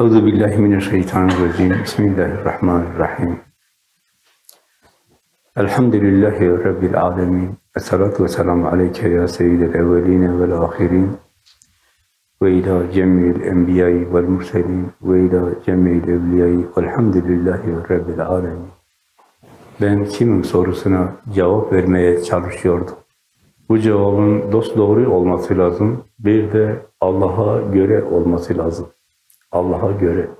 Euzu billahi mineşşeytanirracim. Bismillahirrahmanirrahim. Elhamdülillahi rabbil alamin. Essalatu vesselamu aleyke ya seyyidel evvelin ve'l ahirin. Ve ila cemil enbiya'i ve'l murselin ve ila cemil evliya'i ve'lhamdülillahi rabbil alamin. Ben kimim sorusuna cevap vermeye çalışıyordum. Bu cevabın dosdoğru olması lazım. Bir de Allah'a göre olması lazım. Allah'a göre.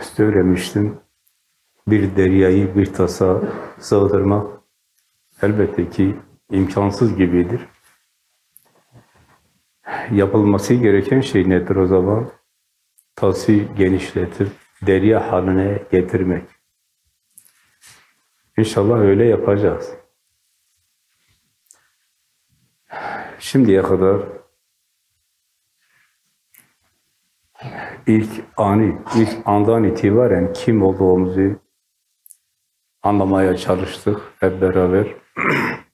Söylemiştim, bir deryayı bir tasa sığdırmak elbette ki imkansız gibidir. Yapılması gereken şey nedir o zaman? Tası genişletip derya haline getirmek. İnşallah öyle yapacağız. Şimdiye kadar ilk ani, ilk andan itibaren kim olduğumuzu anlamaya çalıştık hep beraber.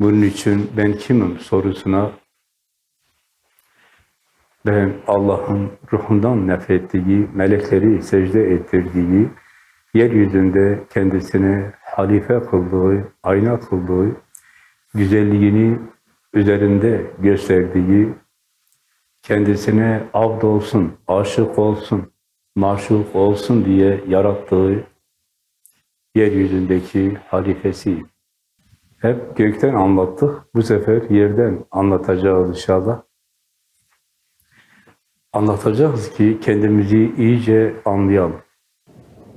Bunun için ben kimim sorusuna ben Allah'ın ruhundan nefrettiği, melekleri secde ettirdiği, yeryüzünde kendisine halife kıldığı, ayna kıldığı, güzelliğini üzerinde gösterdiği, kendisine abd olsun, aşık olsun, maşuk olsun diye yarattığı yeryüzündeki halifesi. Hep gökten anlattık, bu sefer yerden anlatacağız inşallah. Anlatacağız ki kendimizi iyice anlayalım.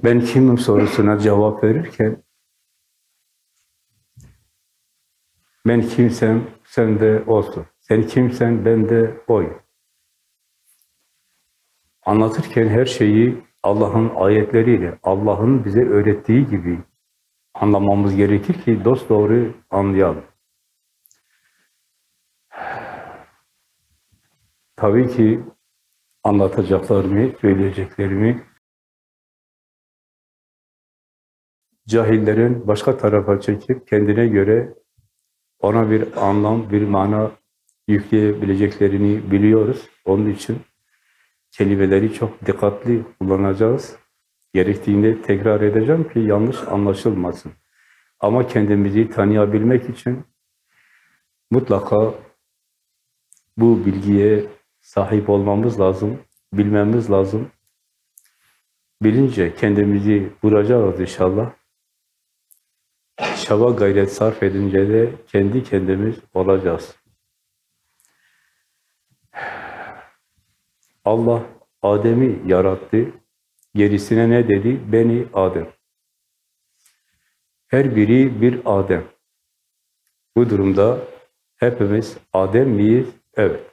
Ben kimim sorusuna cevap verirken ben kimsem sen de olsun. Sen kimsen ben de oyum. Anlatırken her şeyi Allah'ın ayetleriyle, Allah'ın bize öğrettiği gibi anlamamız gerekir ki dost doğru anlayalım. Tabii ki anlatacaklarımı, söyleyeceklerimi cahillerin başka tarafa çekip kendine göre ona bir anlam, bir mana yükleyebileceklerini biliyoruz. Onun için kelimeleri çok dikkatli kullanacağız. Gerektiğinde tekrar edeceğim ki yanlış anlaşılmasın. Ama kendimizi tanıyabilmek için mutlaka bu bilgiye sahip olmamız lazım, bilmemiz lazım. Bilince kendimizi vuracağız inşallah. Çaba gayret sarf edince de kendi kendimiz olacağız. Allah Adem'i yarattı. Gerisine ne dedi? Beni Adem. Her biri bir Adem. Bu durumda hepimiz Adem miyiz? Evet.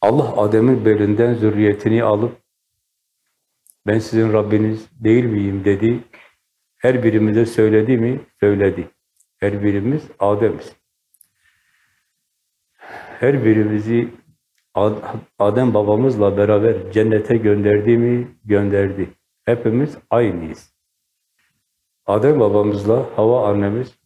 Allah Adem'in belinden zürriyetini alıp ben sizin Rabbiniz değil miyim dedi. Her birimize söyledi mi? Söyledi. Her birimiz Adem'iz. Her birimizi Adem babamızla beraber cennete gönderdi mi? Gönderdi. Hepimiz aynıyız. Adem babamızla Hava annemiz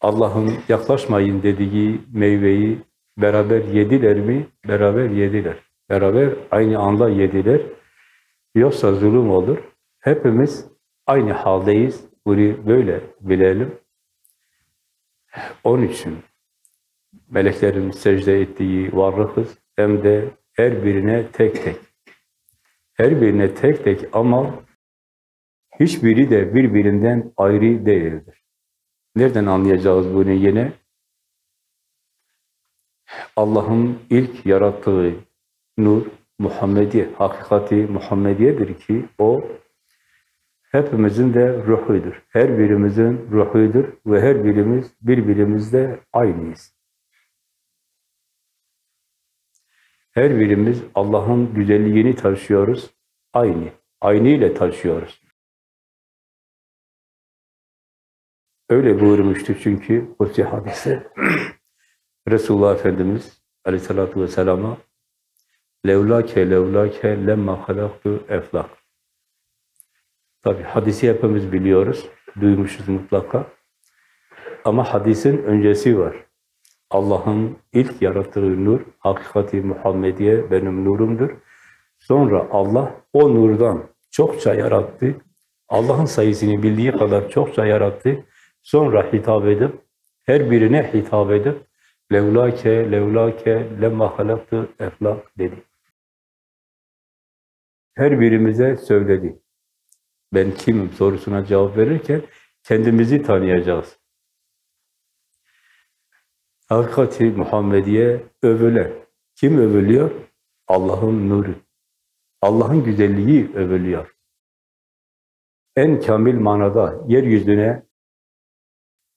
Allah'ın yaklaşmayın dediği meyveyi beraber yediler mi? Beraber yediler. Beraber aynı anda yediler. Yoksa zulüm olur. Hepimiz aynı haldeyiz. Bunu böyle bilelim. Onun için meleklerin secde ettiği varlıkız hem de her birine tek tek. Her birine tek tek ama hiçbiri de birbirinden ayrı değildir. Nereden anlayacağız bunu yine? Allah'ın ilk yarattığı nur, Muhammedi, hakikati Muhammediyedir ki o hepimizin de ruhudur. Her birimizin ruhudur ve her birimiz birbirimizle aynıyız. Her birimiz Allah'ın güzelliğini taşıyoruz. Aynı. Aynı ile taşıyoruz. Öyle buyurmuştu çünkü Kutsi hadise. Resulullah Efendimiz Aleyhisselatü Vesselam'a levlake levlake lemma halaktu eflak. Tabi hadisi hepimiz biliyoruz. duymuşuz mutlaka. Ama hadisin öncesi var. Allah'ın ilk yarattığı nur, hakikati Muhammediye benim nurumdur. Sonra Allah o nurdan çokça yarattı. Allah'ın sayısını bildiği kadar çokça yarattı. Sonra hitap edip, her birine hitap edip, levlake, levlake, lemma halaktı eflak dedi. Her birimize söyledi. Ben kimim sorusuna cevap verirken kendimizi tanıyacağız. Hakikati Muhammediye övülen. Kim övülüyor? Allah'ın nuru. Allah'ın güzelliği övülüyor. En kamil manada yeryüzüne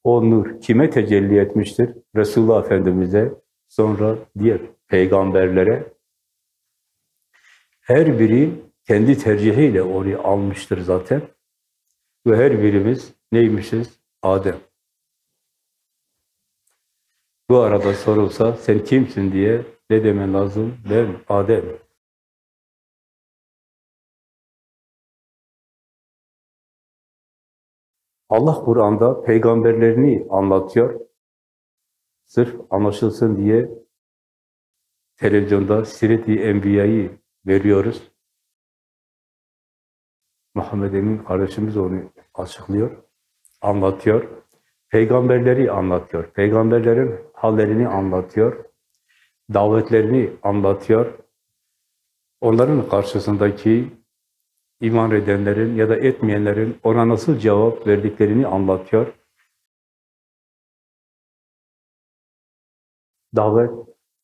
o nur kime tecelli etmiştir? Resulullah Efendimiz'e, sonra diğer peygamberlere. Her biri kendi tercihiyle orayı almıştır zaten. Ve her birimiz neymişiz? Adem. Bu arada sorulsa sen kimsin diye ne demen lazım? Ben Adem. Allah Kur'an'da peygamberlerini anlatıyor. Sırf anlaşılsın diye televizyonda Siret-i Enbiya'yı veriyoruz. Muhammed Emin kardeşimiz onu açıklıyor, anlatıyor. Peygamberleri anlatıyor. Peygamberlerin hallerini anlatıyor. Davetlerini anlatıyor. Onların karşısındaki iman edenlerin ya da etmeyenlerin ona nasıl cevap verdiklerini anlatıyor. Davet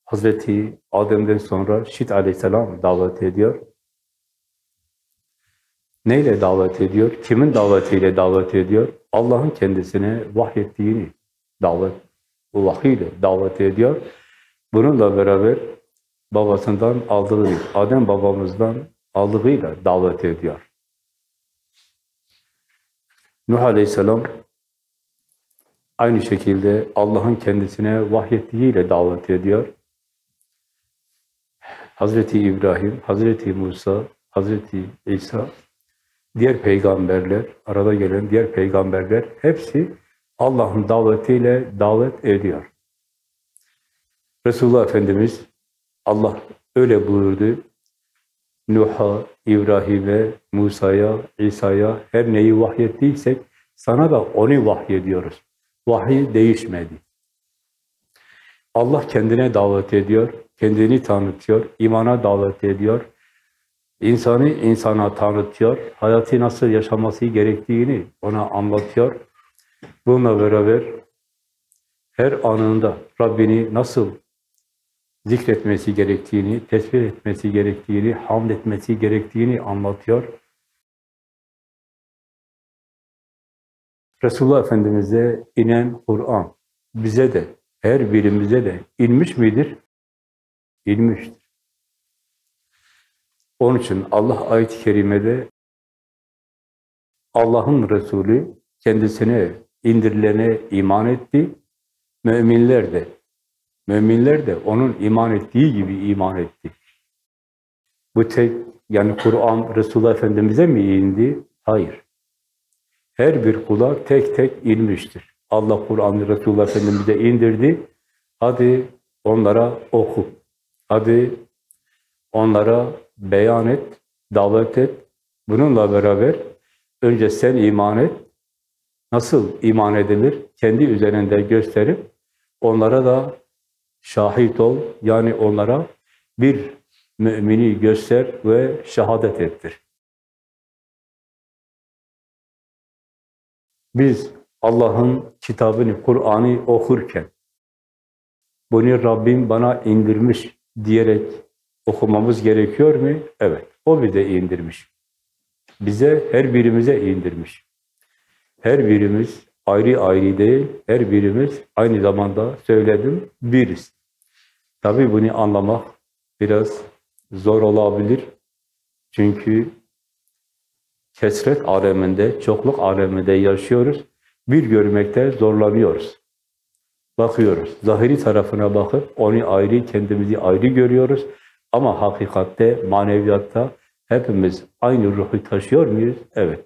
Hazreti Adem'den sonra Şit aleyhisselam davet ediyor. Neyle davet ediyor? Kimin davetiyle davet ediyor? Allah'ın kendisine vahyettiğini davet, vahiyle davet ediyor. Bununla beraber babasından aldığı, Adem babamızdan aldığıyla davet ediyor. Nuh Aleyhisselam aynı şekilde Allah'ın kendisine vahyettiğiyle davet ediyor. Hazreti İbrahim, Hazreti Musa, Hazreti İsa diğer peygamberler, arada gelen diğer peygamberler hepsi Allah'ın davetiyle davet ediyor. Resulullah Efendimiz Allah öyle buyurdu. Nuh'a, İbrahim'e, Musa'ya, İsa'ya her neyi vahyettiysek sana da onu vahyediyoruz. Vahiy değişmedi. Allah kendine davet ediyor, kendini tanıtıyor, imana davet ediyor, İnsanı insana tanıtıyor, hayatı nasıl yaşaması gerektiğini ona anlatıyor. Bununla beraber her anında Rabbini nasıl zikretmesi gerektiğini, tesbih etmesi gerektiğini, hamd etmesi gerektiğini anlatıyor. Resulullah Efendimiz'e inen Kur'an bize de, her birimize de inmiş midir? İnmiştir. Onun için Allah ayet-i kerimede Allah'ın Resulü kendisine indirilene iman etti. Müminler de müminler de onun iman ettiği gibi iman etti. Bu tek yani Kur'an Resulullah Efendimiz'e mi indi? Hayır. Her bir kula tek tek inmiştir. Allah Kur'an'ı Resulullah Efendimiz'e indirdi. Hadi onlara oku. Hadi onlara beyan et, davet et. Bununla beraber önce sen iman et. Nasıl iman edilir? Kendi üzerinde gösterip onlara da şahit ol. Yani onlara bir mümini göster ve şehadet ettir. Biz Allah'ın kitabını, Kur'an'ı okurken bunu Rabbim bana indirmiş diyerek okumamız gerekiyor mu? Evet. O bize indirmiş. Bize, her birimize indirmiş. Her birimiz ayrı ayrı değil, her birimiz aynı zamanda söyledim, biriz. Tabii bunu anlamak biraz zor olabilir. Çünkü kesret aleminde, çokluk aleminde yaşıyoruz. Bir görmekte zorlanıyoruz. Bakıyoruz. Zahiri tarafına bakıp onu ayrı, kendimizi ayrı görüyoruz. Ama hakikatte, maneviyatta hepimiz aynı ruhu taşıyor muyuz? Evet.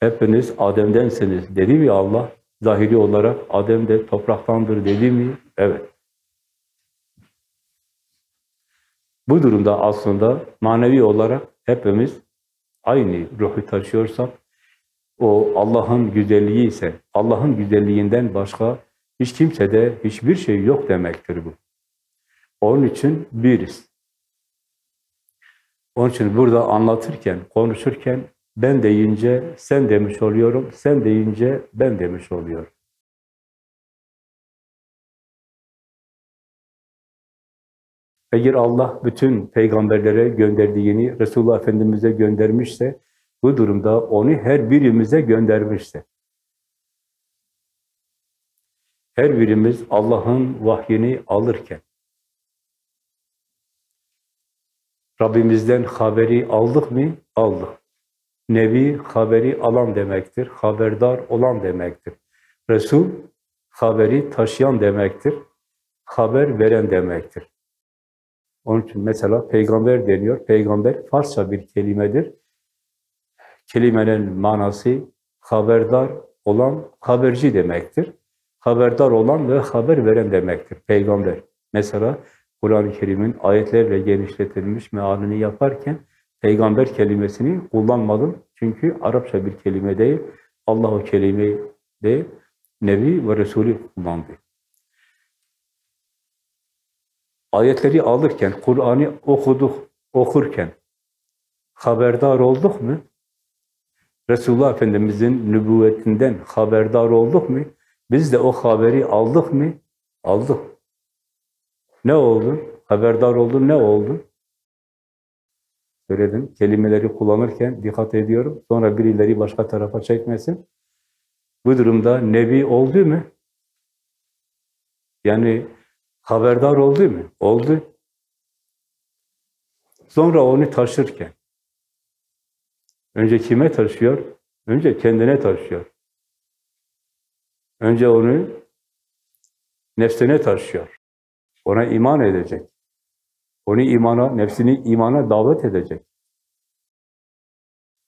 Hepiniz Adem'densiniz dedi mi Allah? Zahiri olarak Adem de topraktandır dedi mi? Evet. Bu durumda aslında manevi olarak hepimiz aynı ruhu taşıyorsak, o Allah'ın güzelliği ise, Allah'ın güzelliğinden başka hiç kimsede hiçbir şey yok demektir bu. Onun için biriz. Onun için burada anlatırken, konuşurken ben deyince sen demiş oluyorum, sen deyince ben demiş oluyorum. Eğer Allah bütün peygamberlere gönderdiğini Resulullah Efendimiz'e göndermişse, bu durumda onu her birimize göndermişse, her birimiz Allah'ın vahyini alırken, Rabbimizden haberi aldık mı? Aldık. Nebi haberi alan demektir, haberdar olan demektir. Resul haberi taşıyan demektir, haber veren demektir. Onun için mesela peygamber deniyor. Peygamber Farsça bir kelimedir. Kelimenin manası haberdar olan, haberci demektir. Haberdar olan ve haber veren demektir peygamber. Mesela Kur'an-ı Kerim'in ayetlerle genişletilmiş mealini yaparken peygamber kelimesini kullanmadım. Çünkü Arapça bir kelime değil. Allah o kelimeyi de Nebi ve Resulü kullandı. Ayetleri alırken, Kur'an'ı okuduk, okurken haberdar olduk mu? Resulullah Efendimiz'in nübüvvetinden haberdar olduk mu? Biz de o haberi aldık mı? Aldık. Ne oldu? Haberdar oldun, ne oldu? Söyledim, kelimeleri kullanırken dikkat ediyorum. Sonra birileri başka tarafa çekmesin. Bu durumda Nebi oldu mu? Yani haberdar oldu mu? Oldu. Sonra onu taşırken, önce kime taşıyor? Önce kendine taşıyor. Önce onu nefsine taşıyor. Ona iman edecek. Onu imana, nefsini imana davet edecek.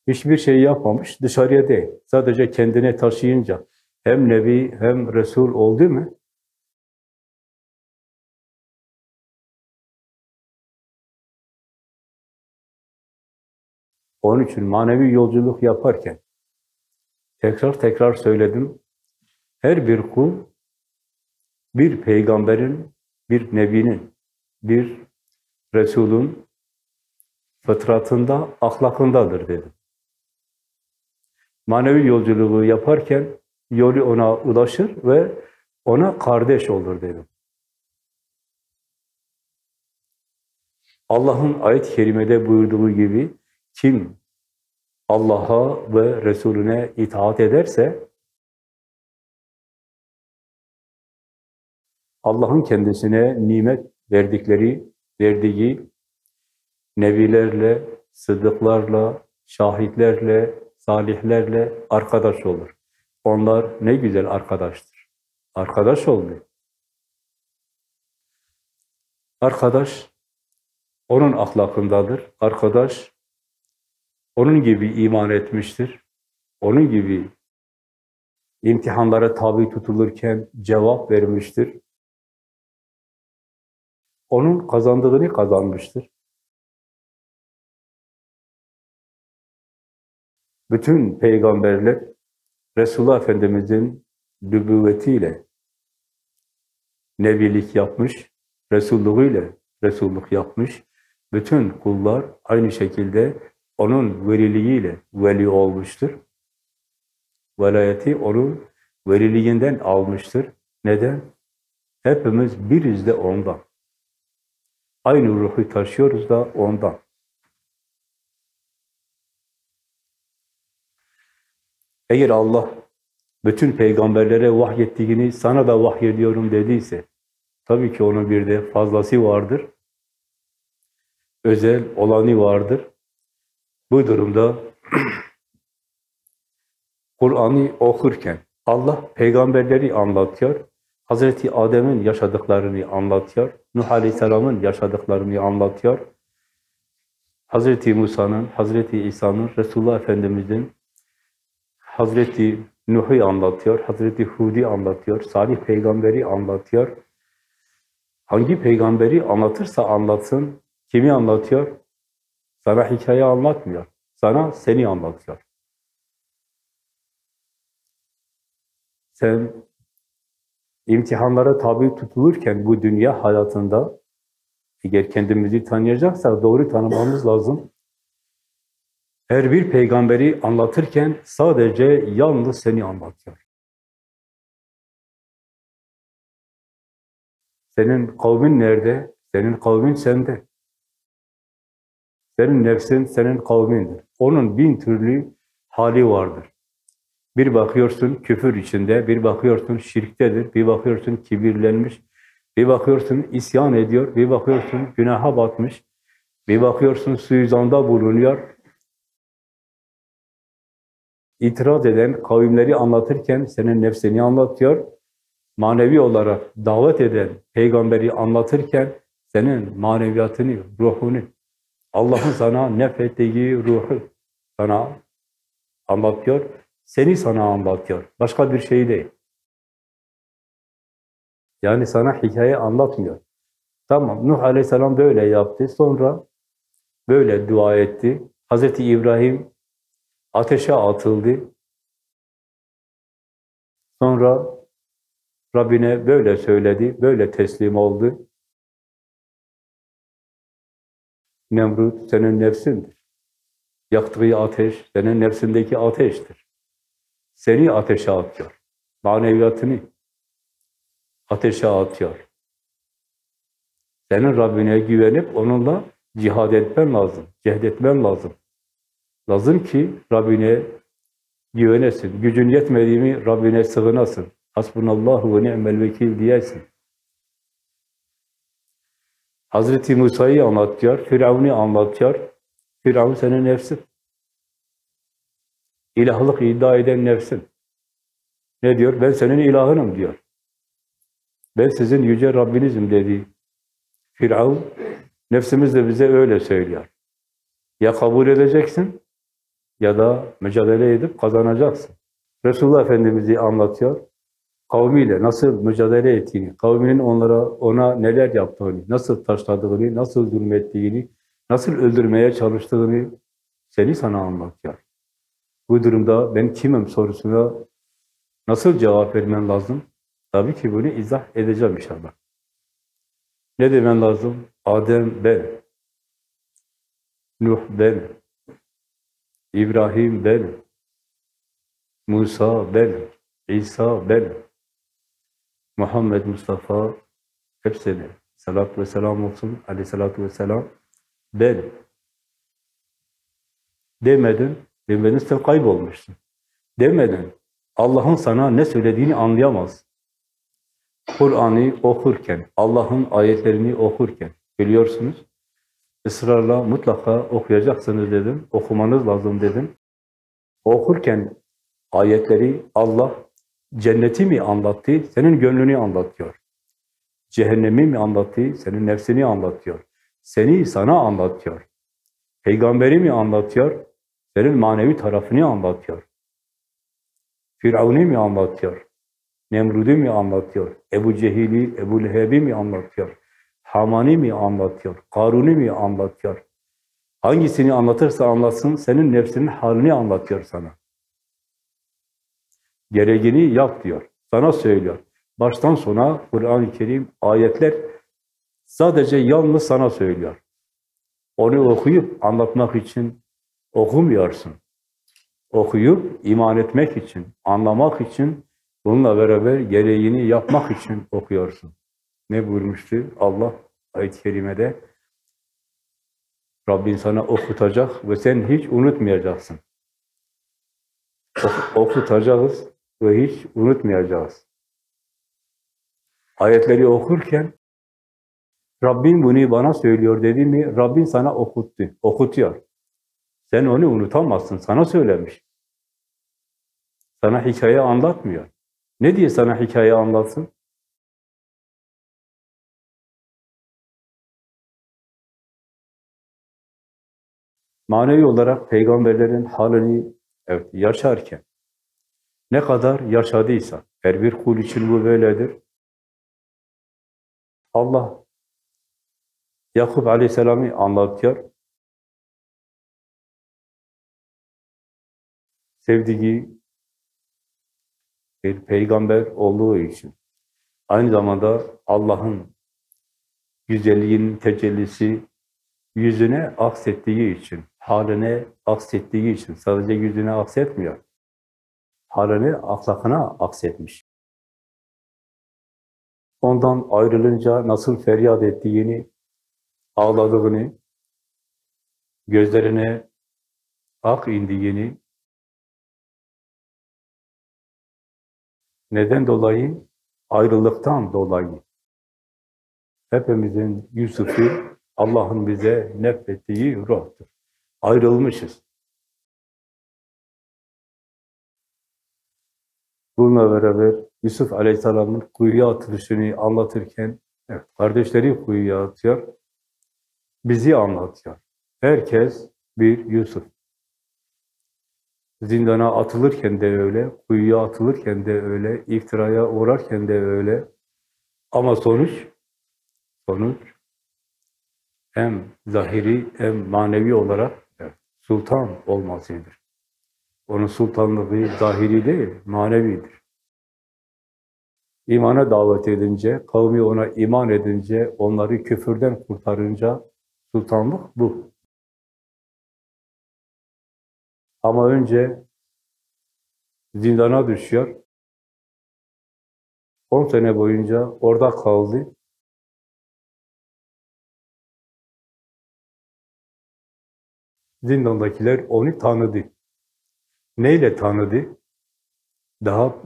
Hiçbir şey yapmamış, dışarıya değil. Sadece kendine taşıyınca hem Nebi hem Resul oldu mu? Onun için manevi yolculuk yaparken tekrar tekrar söyledim. Her bir kul bir peygamberin, bir nebinin, bir Resul'ün fıtratında, ahlakındadır dedim. Manevi yolculuğu yaparken yolu ona ulaşır ve ona kardeş olur dedim. Allah'ın ayet-i kerimede buyurduğu gibi kim Allah'a ve Resulüne itaat ederse Allah'ın kendisine nimet verdikleri, verdiği nebilerle, sıddıklarla, şahitlerle, salihlerle arkadaş olur. Onlar ne güzel arkadaştır. Arkadaş oldu. Arkadaş onun ahlakındadır. Arkadaş onun gibi iman etmiştir. Onun gibi imtihanlara tabi tutulurken cevap vermiştir. Onun kazandığını kazanmıştır. Bütün peygamberler Resulullah Efendimiz'in nübüvvetiyle nebilik yapmış, Resulluğuyla Resulluk yapmış. Bütün kullar aynı şekilde onun veliliğiyle veli olmuştur. Velayeti onun veliliğinden almıştır. Neden? Hepimiz biriz de ondan. Aynı ruhu taşıyoruz da ondan. Eğer Allah bütün peygamberlere vahyettiğini sana da vahyediyorum dediyse, tabii ki onun bir de fazlası vardır. Özel olanı vardır. Bu durumda Kur'an'ı okurken Allah peygamberleri anlatıyor. Hazreti Adem'in yaşadıklarını anlatıyor. Nuh Aleyhisselam'ın yaşadıklarını anlatıyor. Hazreti Musa'nın, Hazreti İsa'nın, Resulullah Efendimiz'in Hazreti Nuh'u anlatıyor, Hazreti Hud'i anlatıyor, Salih peygamberi anlatıyor. Hangi peygamberi anlatırsa anlatsın, kimi anlatıyor? Sana hikaye anlatmıyor, sana seni anlatıyor. Sen imtihanlara tabi tutulurken bu dünya hayatında eğer kendimizi tanıyacaksak doğru tanımamız lazım. Her bir peygamberi anlatırken sadece yalnız seni anlatıyor. Senin kavmin nerede? Senin kavmin sende. Senin nefsin senin kavmindir. Onun bin türlü hali vardır. Bir bakıyorsun küfür içinde, bir bakıyorsun şirktedir, bir bakıyorsun kibirlenmiş, bir bakıyorsun isyan ediyor, bir bakıyorsun günaha batmış, bir bakıyorsun suizanda bulunuyor. İtiraz eden kavimleri anlatırken senin nefsini anlatıyor. Manevi olarak davet eden peygamberi anlatırken senin maneviyatını, ruhunu, Allah'ın sana nefettiği ruhu sana anlatıyor. Seni sana anlatıyor. Başka bir şey değil. Yani sana hikaye anlatmıyor. Tamam, Nuh Aleyhisselam böyle yaptı. Sonra böyle dua etti. Hazreti İbrahim ateşe atıldı. Sonra Rabbine böyle söyledi, böyle teslim oldu. Nemrut senin nefsindir. Yaktığı ateş senin nefsindeki ateştir. Seni ateşe atıyor. Maneviyatını ateşe atıyor. Senin Rabbine güvenip onunla cihad etmen lazım, cehdetmen lazım. Lazım ki Rabbine güvenesin. Gücün yetmediğimi Rabbine sığınasın. Hasbunallahu ve ni'mel vekil diyesin. Hazreti Musa'yı anlatıyor, Firavun'u anlatıyor. Firavun senin nefsin. İlahlık iddia eden nefsin. Ne diyor? Ben senin ilahınım diyor. Ben sizin yüce Rabbinizim dedi. Firavun, nefsimiz de bize öyle söylüyor. Ya kabul edeceksin ya da mücadele edip kazanacaksın. Resulullah Efendimiz'i anlatıyor. Kavmiyle nasıl mücadele ettiğini, kavminin onlara ona neler yaptığını, nasıl taşladığını, nasıl zulmettiğini, nasıl öldürmeye çalıştığını seni sana anlatıyor. Bu durumda ben kimim sorusuna nasıl cevap vermen lazım? Tabii ki bunu izah edeceğim inşallah. Ne demen lazım? Adem ben, Nuh ben, İbrahim ben, Musa ben, İsa ben, Muhammed Mustafa hepsine salat ve selam olsun aleyhissalatü vesselam ben demedin, demedin sen kaybolmuşsun. Demedin, Allah'ın sana ne söylediğini anlayamaz. Kur'an'ı okurken, Allah'ın ayetlerini okurken, biliyorsunuz, ısrarla mutlaka okuyacaksınız dedim, okumanız lazım dedim. Okurken ayetleri Allah cenneti mi anlattı, senin gönlünü anlatıyor. Cehennemi mi anlattı, senin nefsini anlatıyor. Seni sana anlatıyor. Peygamberi mi anlatıyor, senin manevi tarafını anlatıyor. Firavun'u mi anlatıyor? Nemrud'u mi anlatıyor? Ebu Cehil'i, Ebu Leheb'i mi anlatıyor? Haman'i mi anlatıyor? Karun'u mi anlatıyor? Hangisini anlatırsa anlatsın, senin nefsinin halini anlatıyor sana. Gereğini yap diyor. Sana söylüyor. Baştan sona Kur'an-ı Kerim ayetler sadece yalnız sana söylüyor. Onu okuyup anlatmak için okumuyorsun. Okuyup iman etmek için, anlamak için, bununla beraber gereğini yapmak için okuyorsun. Ne buyurmuştu Allah ayet-i kerimede? Rabbin sana okutacak ve sen hiç unutmayacaksın. Okutacağız ve hiç unutmayacağız. Ayetleri okurken Rabbim bunu bana söylüyor dedi mi, Rabbin sana okuttu, okutuyor. Sen onu unutamazsın, sana söylemiş. Sana hikaye anlatmıyor. Ne diye sana hikaye anlatsın? Manevi olarak peygamberlerin halini evet, yaşarken, Ne kadar yaşadıysa, her bir kul için bu böyledir. Allah Yakup Aleyhisselam'ı anlatıyor. Sevdiği bir peygamber olduğu için. Aynı zamanda Allah'ın güzelliğinin tecellisi yüzüne aksettiği için, haline aksettiği için, sadece yüzüne aksetmiyor. Haline, ahlakına aksetmiş. Ondan ayrılınca nasıl feryat ettiğini, ağladığını, gözlerine ak indiğini, neden dolayı? Ayrılıktan dolayı. Hepimizin Yusuf'u Allah'ın bize nefrettiği ruhtur. Ayrılmışız. Bununla beraber Yusuf Aleyhisselam'ın kuyuya atılışını anlatırken evet, kardeşleri kuyuya atıyor, bizi anlatıyor. Herkes bir Yusuf. Zindana atılırken de öyle, kuyuya atılırken de öyle, iftiraya uğrarken de öyle. Ama sonuç, sonuç hem zahiri hem manevi olarak sultan olmasıdır. Onun sultanlığı zahiri değil, manevidir. İmana davet edince, kavmi ona iman edince, onları küfürden kurtarınca sultanlık bu. Ama önce zindana düşüyor. 10 sene boyunca orada kaldı. Zindandakiler onu tanıdı. Neyle tanıdı? Daha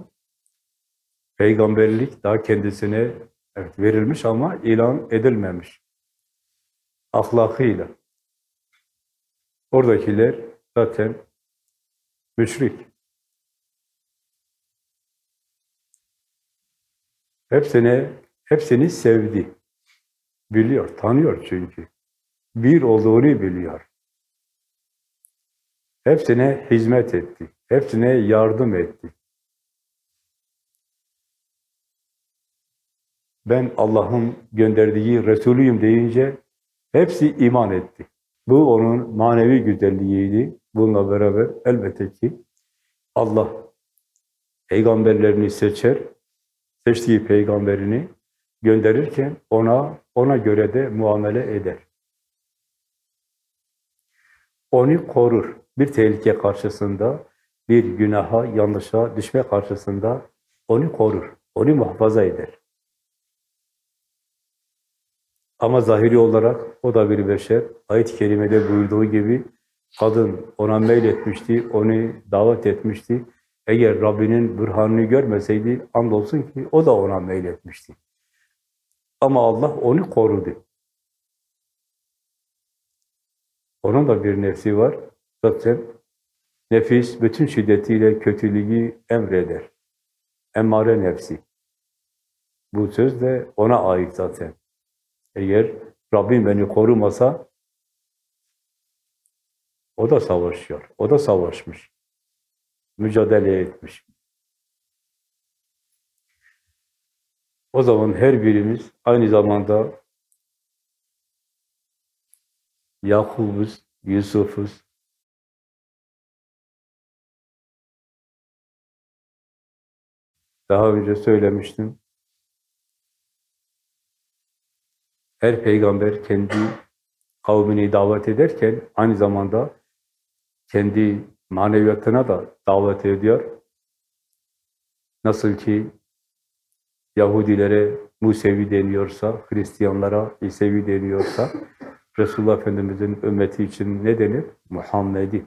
peygamberlik daha kendisine evet, verilmiş ama ilan edilmemiş. Ahlakıyla. Oradakiler zaten müşrik. Hepsine, hepsini sevdi. Biliyor, tanıyor çünkü. Bir olduğunu biliyor. Hepsine hizmet etti. Hepsine yardım etti. Ben Allah'ın gönderdiği Resulüyüm deyince hepsi iman etti. Bu onun manevi güzelliğiydi. Bununla beraber elbette ki Allah peygamberlerini seçer, seçtiği peygamberini gönderirken ona ona göre de muamele eder. Onu korur. Bir tehlike karşısında, bir günaha, yanlışa düşme karşısında onu korur, onu muhafaza eder. Ama zahiri olarak o da bir beşer. Ayet-i kerimede buyurduğu gibi kadın ona meyletmişti, onu davet etmişti. Eğer Rabbinin bürhanını görmeseydi andolsun ki o da ona meyletmişti. Ama Allah onu korudu. Onun da bir nefsi var. Zaten nefis bütün şiddetiyle kötülüğü emreder. Emmare nefsi. Bu söz de ona ait zaten. Eğer Rabbim beni korumasa o da savaşıyor. O da savaşmış. Mücadele etmiş. O zaman her birimiz aynı zamanda Yakub'uz, Yusuf'uz. Daha önce söylemiştim. Her peygamber kendi kavmini davet ederken aynı zamanda kendi maneviyatına da davet ediyor. Nasıl ki Yahudilere Musevi deniyorsa, Hristiyanlara İsevi deniyorsa, Resulullah Efendimiz'in ümmeti için ne denir? Muhammedi.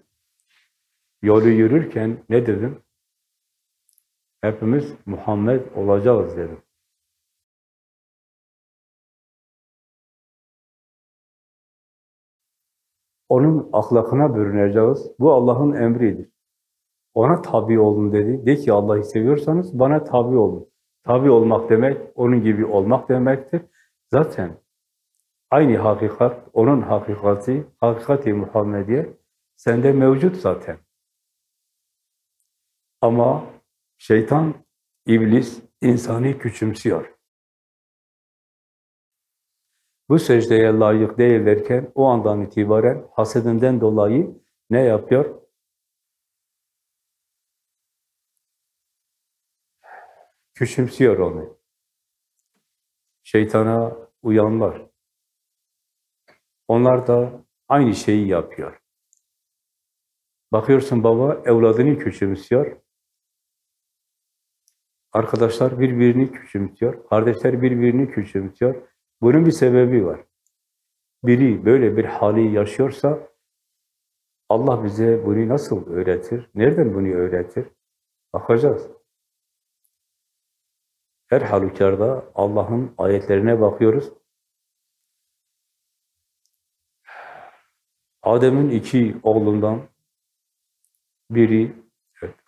Yolu yürürken ne dedim? Hepimiz Muhammed olacağız dedim. Onun ahlakına bürüneceğiz. Bu Allah'ın emridir. Ona tabi olun dedi. De ki Allah'ı seviyorsanız bana tabi olun. Tabi olmak demek, onun gibi olmak demektir. Zaten aynı hakikat, onun hakikati, hakikati Muhammediye sende mevcut zaten. Ama Şeytan, iblis insanı küçümsüyor. Bu secdeye layık değil derken o andan itibaren hasedinden dolayı ne yapıyor? Küçümsüyor onu. Şeytana uyanlar. Onlar da aynı şeyi yapıyor. Bakıyorsun baba evladını küçümsüyor. Arkadaşlar birbirini küçümsüyor. Kardeşler birbirini küçümsüyor. Bunun bir sebebi var. Biri böyle bir hali yaşıyorsa Allah bize bunu nasıl öğretir? Nereden bunu öğretir? Bakacağız. Her halükarda Allah'ın ayetlerine bakıyoruz. Adem'in iki oğlundan biri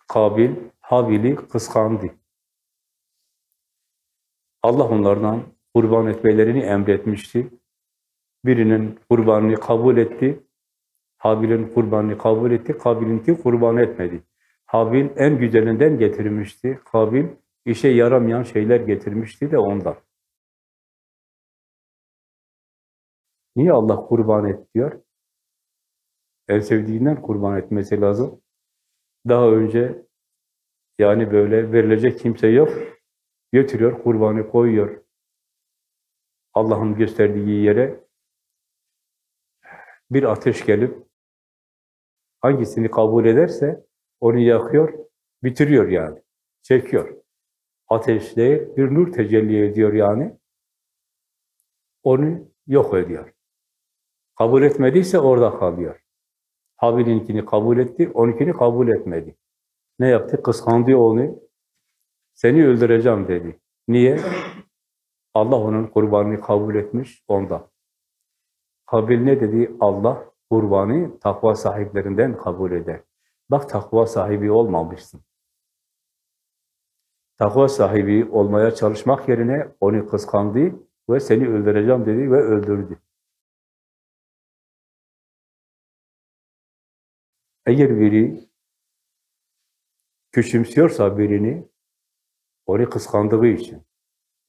Kabil, Habil'i kıskandı. Allah onlardan kurban etmelerini emretmişti. Birinin kurbanını kabul etti. Habil'in kurbanını kabul etti. Kabil'inki kurban etmedi. Habil en güzelinden getirmişti. Kabil işe yaramayan şeyler getirmişti de ondan. Niye Allah kurban et diyor? En sevdiğinden kurban etmesi lazım. Daha önce yani böyle verilecek kimse yok. Götürüyor, kurbanı koyuyor. Allah'ın gösterdiği yere bir ateş gelip hangisini kabul ederse onu yakıyor, bitiriyor yani. Çekiyor. Ateş değil, bir nur tecelli ediyor yani. Onu yok ediyor. Kabul etmediyse orada kalıyor. Habil'inkini kabul etti, onunkini kabul etmedi. Ne yaptı? Kıskandı onu. Seni öldüreceğim dedi. Niye? Allah onun kurbanını kabul etmiş onda. Kabil ne dedi? Allah kurbanı takva sahiplerinden kabul eder. Bak takva sahibi olmamışsın. Takva sahibi olmaya çalışmak yerine onu kıskandı ve seni öldüreceğim dedi ve öldürdü. Eğer biri küçümsüyorsa birini, onu kıskandığı için,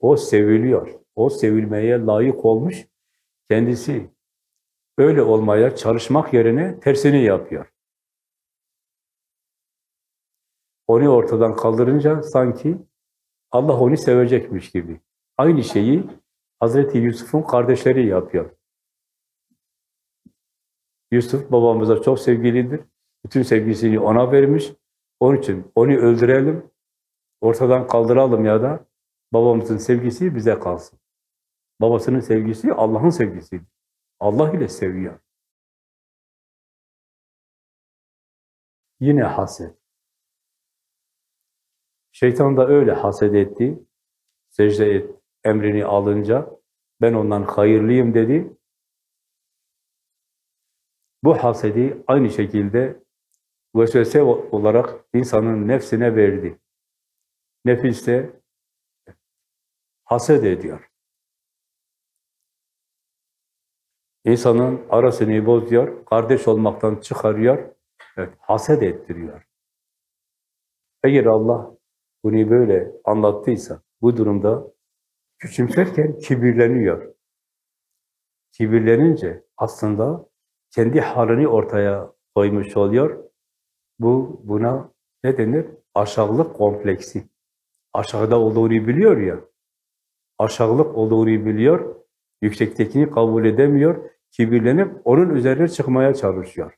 o seviliyor, o sevilmeye layık olmuş, kendisi öyle olmaya çalışmak yerine tersini yapıyor. Onu ortadan kaldırınca sanki Allah onu sevecekmiş gibi. Aynı şeyi Hazreti Yusuf'un kardeşleri yapıyor. Yusuf babamıza çok sevgilidir. Bütün sevgisini ona vermiş. Onun için onu öldürelim, ortadan kaldıralım ya da babamızın sevgisi bize kalsın. Babasının sevgisi Allah'ın sevgisidir. Allah ile seviyor. Yine haset. Şeytan da öyle haset etti. Secde et, emrini alınca ben ondan hayırlıyım dedi. Bu hasedi aynı şekilde vesvese olarak insanın nefsine verdi. Nefis de haset ediyor. İnsanın arasını bozuyor, kardeş olmaktan çıkarıyor, evet, haset ettiriyor. Eğer Allah bunu böyle anlattıysa, bu durumda küçümserken kibirleniyor. Kibirlenince aslında kendi halini ortaya koymuş oluyor. Bu buna ne denir? Aşağılık kompleksi. Aşağıda olduğunu biliyor ya. Aşağılık olduğunu biliyor. Yüksektekini kabul edemiyor. Kibirlenip onun üzerine çıkmaya çalışıyor.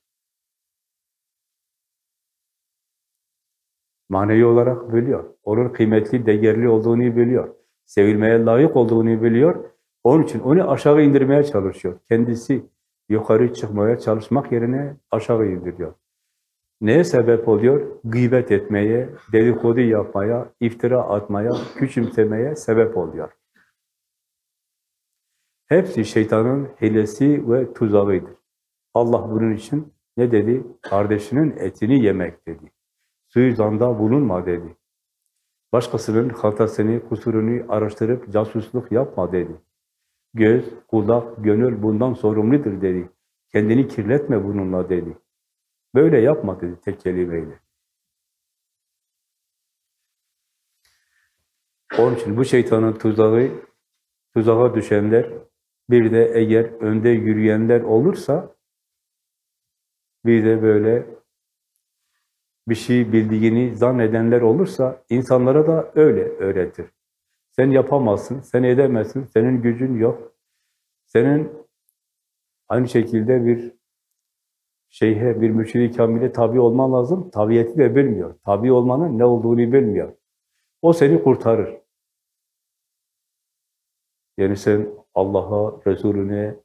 Manevi olarak biliyor. Onun kıymetli, değerli olduğunu biliyor. Sevilmeye layık olduğunu biliyor. Onun için onu aşağı indirmeye çalışıyor. Kendisi yukarı çıkmaya çalışmak yerine aşağı indiriyor. Neye sebep oluyor? Gıybet etmeye, dedikodu yapmaya, iftira atmaya, küçümsemeye sebep oluyor. Hepsi şeytanın hilesi ve tuzağıdır. Allah bunun için ne dedi? Kardeşinin etini yemek dedi. Suizanda bulunma dedi. Başkasının hatasını, kusurunu araştırıp casusluk yapma dedi. Göz, kulak, gönül bundan sorumludur dedi. Kendini kirletme bununla dedi. Böyle yapma dedi tek kelimeyle. Onun için bu şeytanın tuzağı, tuzağa düşenler, bir de eğer önde yürüyenler olursa, bir de böyle bir şey bildiğini zannedenler olursa, insanlara da öyle öğretir. Sen yapamazsın, sen edemezsin, senin gücün yok. Senin aynı şekilde bir şeyhe, bir mürşidi kamile tabi olman lazım. Tabiyeti de bilmiyor. Tabi olmanın ne olduğunu bilmiyor. O seni kurtarır. Yani sen Allah'a, Resulüne,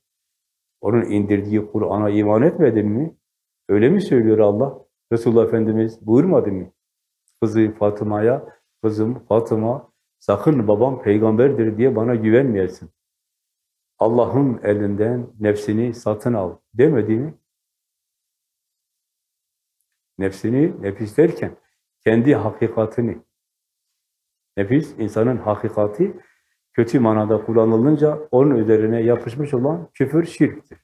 onun indirdiği Kur'an'a iman etmedin mi? Öyle mi söylüyor Allah? Resulullah Efendimiz buyurmadı mı? Kızı Fatıma'ya, kızım Fatıma, sakın babam peygamberdir diye bana güvenmeyesin. Allah'ın elinden nefsini satın al demedi mi? Nefsini, nefis derken kendi hakikatini. Nefis, insanın hakikati kötü manada kullanılınca onun üzerine yapışmış olan küfür, şirktir.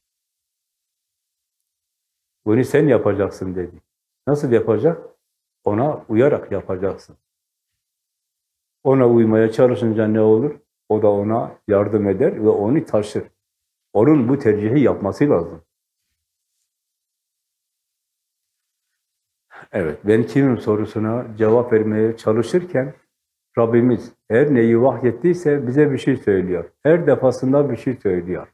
Bunu sen yapacaksın dedi. Nasıl yapacak? Ona uyarak yapacaksın. Ona uymaya çalışınca ne olur? O da ona yardım eder ve onu taşır. Onun bu tercihi yapması lazım. Evet, ben kimin sorusuna cevap vermeye çalışırken Rabbimiz her neyi vahyettiyse bize bir şey söylüyor. Her defasında bir şey söylüyor.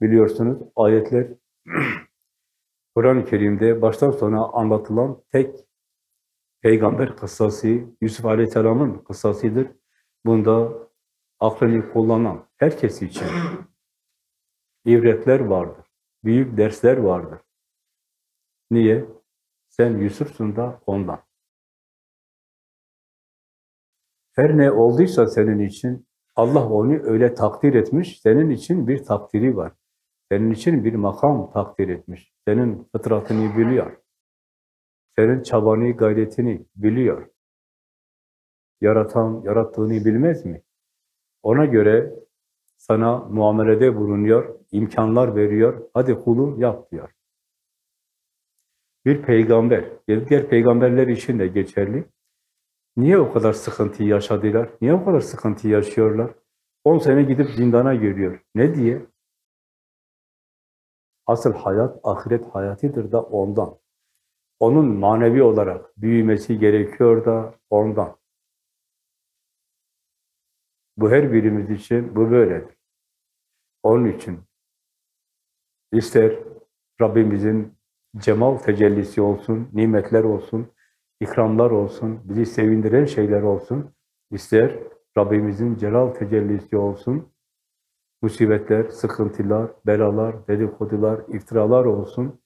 Biliyorsunuz ayetler Kur'an-ı Kerim'de baştan sona anlatılan tek peygamber kıssası Yusuf Aleyhisselam'ın kıssasıdır. Bunda aklını kullanan herkes için ibretler vardır. Büyük dersler vardır. Niye? Sen Yusuf'sun da ondan. Her ne olduysa senin için Allah onu öyle takdir etmiş, senin için bir takdiri var. Senin için bir makam takdir etmiş. Senin fıtratını biliyor. Senin çabanı, gayretini biliyor. Yaratan, yarattığını bilmez mi? Ona göre sana muamelede bulunuyor, imkanlar veriyor. Hadi kulum yap diyor. Bir peygamber, diğer peygamberler için de geçerli. Niye o kadar sıkıntı yaşadılar? Niye o kadar sıkıntı yaşıyorlar? 10 sene gidip zindana giriyor. Ne diye? Asıl hayat ahiret hayatıdır da ondan. Onun manevi olarak büyümesi gerekiyor da ondan. Bu her birimiz için bu böyledir. Onun için ister Rabbimizin cemal tecellisi olsun, nimetler olsun, ikramlar olsun, bizi sevindiren şeyler olsun, ister Rabbimizin celal tecellisi olsun, musibetler, sıkıntılar, belalar, dedikodular, iftiralar olsun,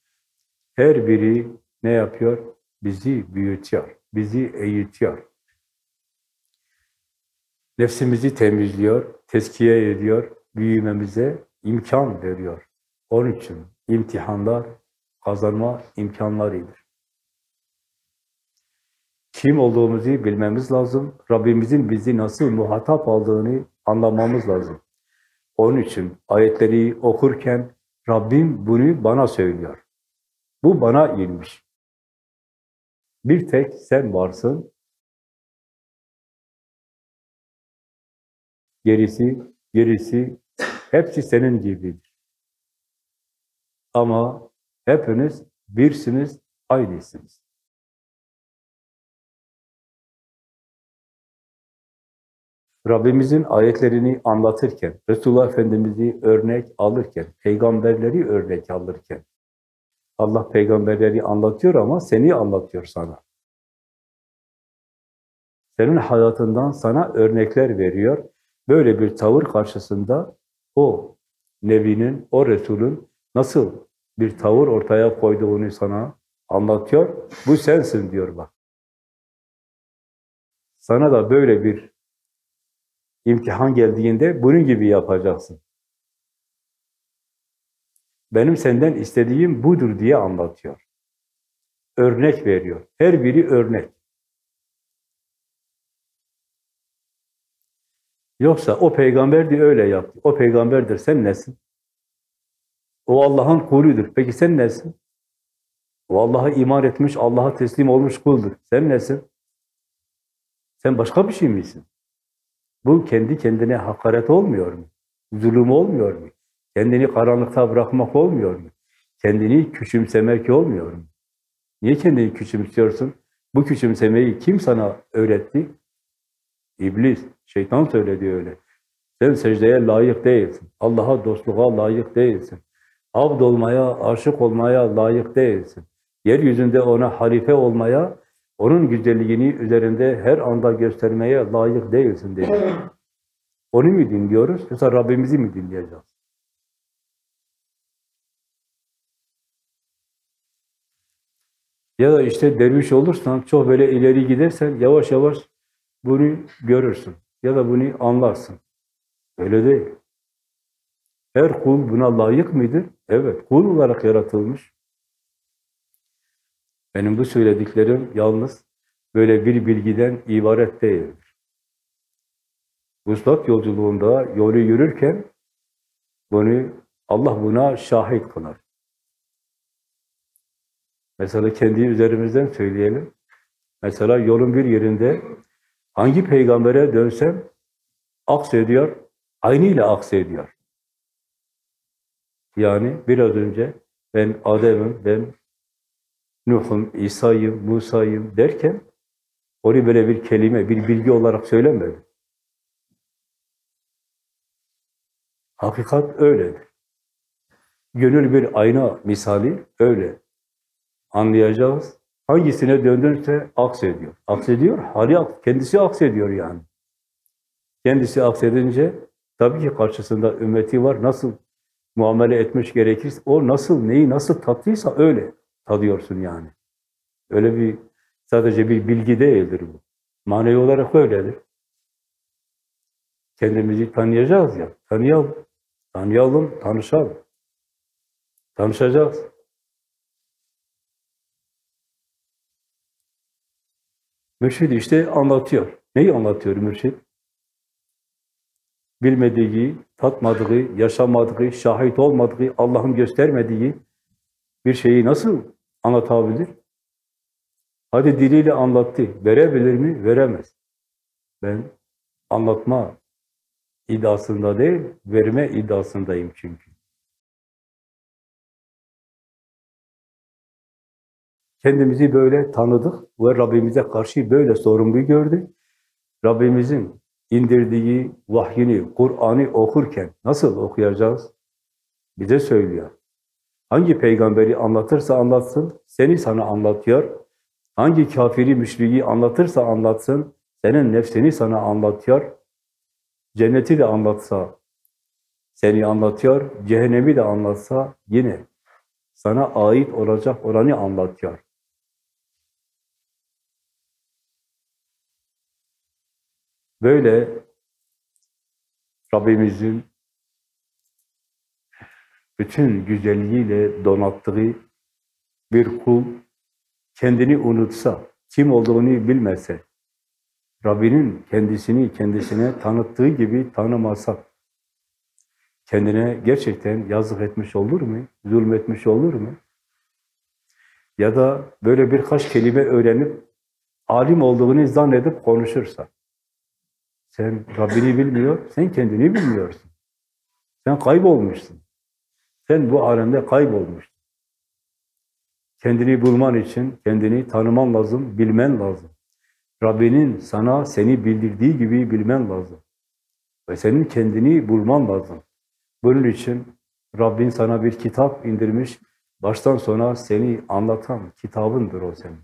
her biri ne yapıyor? Bizi büyütüyor, bizi eğitiyor. Nefsimizi temizliyor, teskiye ediyor, büyümemize imkan veriyor. Onun için imtihanlar kazanma imkanlarıdır. Kim olduğumuzu bilmemiz lazım. Rabbimizin bizi nasıl muhatap aldığını anlamamız lazım. Onun için ayetleri okurken Rabbim bunu bana söylüyor. Bu bana inmiş. Bir tek sen varsın. Gerisi, gerisi hepsi senin gibidir. Ama hepiniz birsiniz, aynısınız. Rabbimizin ayetlerini anlatırken, Resulullah Efendimiz'i örnek alırken, peygamberleri örnek alırken, Allah peygamberleri anlatıyor ama seni anlatıyor sana. Senin hayatından sana örnekler veriyor. Böyle bir tavır karşısında o Nebi'nin, o Resul'ün nasıl bir tavır ortaya koyduğunu sana anlatıyor. Bu sensin diyor bak. Sana da böyle bir imtihan geldiğinde bunun gibi yapacaksın. Benim senden istediğim budur diye anlatıyor. Örnek veriyor. Her biri örnek. Yoksa o peygamber de öyle yaptı. O peygamberdir. Sen nesin? O Allah'ın kuludur. Peki sen nesin? O Allah'a iman etmiş, Allah'a teslim olmuş kuldur. Sen nesin? Sen başka bir şey misin? Bu kendi kendine hakaret olmuyor mu? Zulüm olmuyor mu? Kendini karanlıkta bırakmak olmuyor mu? Kendini küçümsemek olmuyor mu? Niye kendini küçümsüyorsun? Bu küçümsemeyi kim sana öğretti? İblis, şeytan söyledi öyle. Sen secdeye layık değilsin. Allah'a dostluğa layık değilsin. Abd olmaya, aşık olmaya layık değilsin. Yeryüzünde ona halife olmaya, onun güzelliğini üzerinde her anda göstermeye layık değilsin dedi. Onu mu dinliyoruz yoksa Rabbimizi mi dinleyeceğiz? Ya da işte derviş olursan, çok böyle ileri gidersen yavaş yavaş bunu görürsün. Ya da bunu anlarsın. Öyle değil. Her kul buna layık mıdır? Evet, kul olarak yaratılmış. Benim bu söylediklerim yalnız böyle bir bilgiden ibaret değildir. Vuslat yolculuğunda yolu yürürken bunu Allah buna şahit kılar. Mesela kendi üzerimizden söyleyelim. Mesela yolun bir yerinde hangi peygambere dönsem aksediyor, aynı ile aksediyor. Yani biraz önce ben Adem'im, ben Nuh'um, İsa'yım, Musa'yım derken onu böyle bir kelime, bir bilgi olarak söylemedim. Hakikat öyledir. Gönül bir ayna misali öyle. Anlayacağız. Hangisine döndürse aksediyor. Aksediyor, hali aks kendisi aksediyor yani. Kendisi aksedince tabii ki karşısında ümmeti var. Nasıl muamele etmiş gerekirse, o nasıl, neyi nasıl tattıysa öyle tadıyorsun yani. Öyle bir, sadece bir bilgi değildir bu. Manevi olarak öyledir. Kendimizi tanıyacağız ya, tanıyalım. Tanıyalım, tanışalım. Tanışacağız. Mürşid işte anlatıyor. Neyi anlatıyor mürşid? Bilmediği, tatmadığı, yaşamadığı, şahit olmadığı, Allah'ın göstermediği bir şeyi nasıl anlatabilir? Hadi diliyle anlattı. Verebilir mi? Veremez. Ben anlatma iddiasında değil, verme iddiasındayım çünkü. Kendimizi böyle tanıdık ve Rabbimize karşı böyle sorumlu gördük. Rabbimizin indirdiği vahyini, Kur'an'ı okurken nasıl okuyacağız? Bize söylüyor. Hangi peygamberi anlatırsa anlatsın, seni sana anlatıyor. Hangi kafiri, müşriği anlatırsa anlatsın, senin nefsini sana anlatıyor. Cenneti de anlatsa seni anlatıyor, cehennemi de anlatsa yine sana ait olacak olanı anlatıyor. Böyle Rabbimizin bütün güzelliğiyle donattığı bir kul kendini unutsa, kim olduğunu bilmese, Rabbinin kendisini kendisine tanıttığı gibi tanımasa, kendine gerçekten yazık etmiş olur mu? Zulmetmiş olur mu? Ya da böyle birkaç kelime öğrenip alim olduğunu zannedip konuşursa, sen Rabbini bilmiyor, sen kendini bilmiyorsun. Sen kaybolmuşsun. Sen bu alemde kaybolmuşsun. Kendini bulman için kendini tanıman lazım, bilmen lazım. Rabbinin sana seni bildirdiği gibi bilmen lazım. Ve senin kendini bulman lazım. Bunun için Rabbin sana bir kitap indirmiş, baştan sona seni anlatan kitabındır o senin.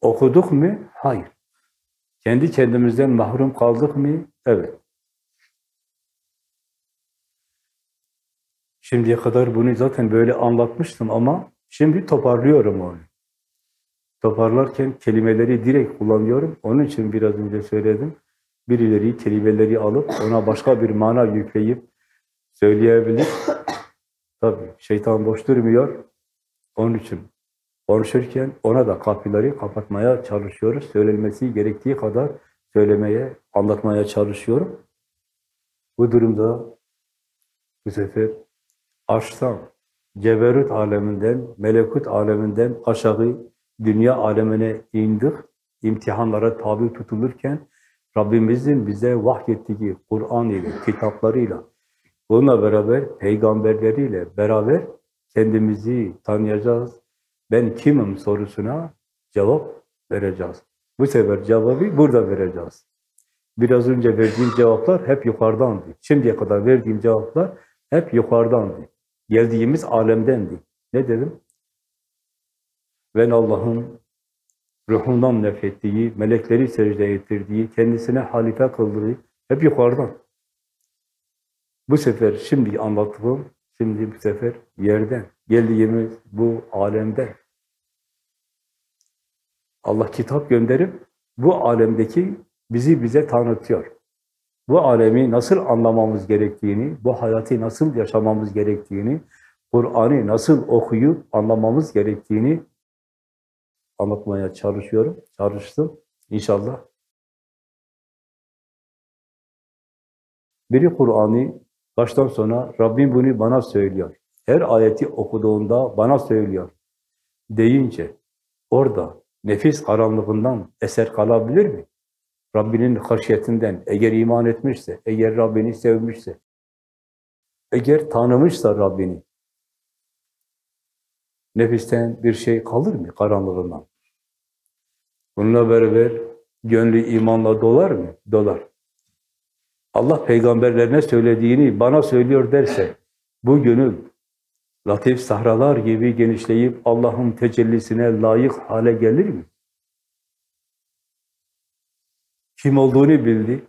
Okuduk mu? Hayır. Kendi kendimizden mahrum kaldık mı? Evet. Şimdiye kadar bunu zaten böyle anlatmıştım ama şimdi toparlıyorum onu. Toparlarken kelimeleri direkt kullanıyorum. Onun için biraz önce söyledim. Birileri kelimeleri alıp ona başka bir mana yükleyip söyleyebilir. Tabii şeytan boş durmuyor. Onun için konuşurken ona da kapıları kapatmaya çalışıyoruz. Söylenmesi gerektiği kadar söylemeye, anlatmaya çalışıyorum. Bu durumda bu sefer açsam, ceberut aleminden, melekut aleminden aşağı dünya alemine indik. imtihanlara tabi tutulurken Rabbimizin bize vahyettiği Kur'an ile, kitaplarıyla, bununla beraber peygamberleriyle beraber kendimizi tanıyacağız. Ben kimim sorusuna cevap vereceğiz. Bu sefer cevabı burada vereceğiz. Biraz önce verdiğim cevaplar hep yukarıdandı. Şimdiye kadar verdiğim cevaplar hep yukarıdandı. Geldiğimiz alemdendi. Ne dedim? Ben Allah'ın ruhundan nefrettiği, melekleri secde ettirdiği, kendisine halife kıldığı hep yukarıdan. Bu sefer şimdi anlattığım, şimdi bu sefer yerden, geldiğimiz bu alemden. Allah kitap gönderip bu alemdeki bizi bize tanıtıyor. Bu alemi nasıl anlamamız gerektiğini, bu hayatı nasıl yaşamamız gerektiğini, Kur'an'ı nasıl okuyup anlamamız gerektiğini anlatmaya çalışıyorum, çalıştım inşallah. Biri Kur'an'ı baştan sona Rabbim bunu bana söylüyor. Her ayeti okuduğunda bana söylüyor deyince orada nefis karanlığından eser kalabilir mi? Rabbinin haşyetinden eğer iman etmişse, eğer Rabbini sevmişse, eğer tanımışsa Rabbini, nefisten bir şey kalır mı karanlığından? Bununla beraber gönlü imanla dolar mı? Dolar. Allah peygamberlerine söylediğini bana söylüyor derse, bu gönül latif sahralar gibi genişleyip Allah'ın tecellisine layık hale gelir mi? Kim olduğunu bildi.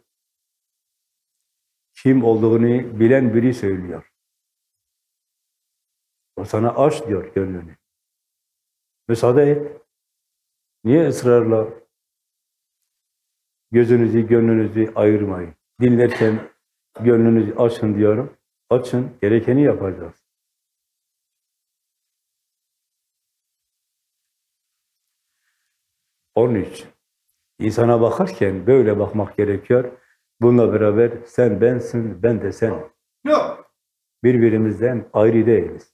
Kim olduğunu bilen biri söylüyor. O sana aç diyor gönlünü. Müsaade et. Niye ısrarla gözünüzü, gönlünüzü ayırmayın? Dinlerken gönlünüzü açın diyorum. Açın, gerekeni yapacağız. Onun için insana bakarken böyle bakmak gerekiyor. Bununla beraber sen bensin, ben de sen. Yok. Birbirimizden ayrı değiliz.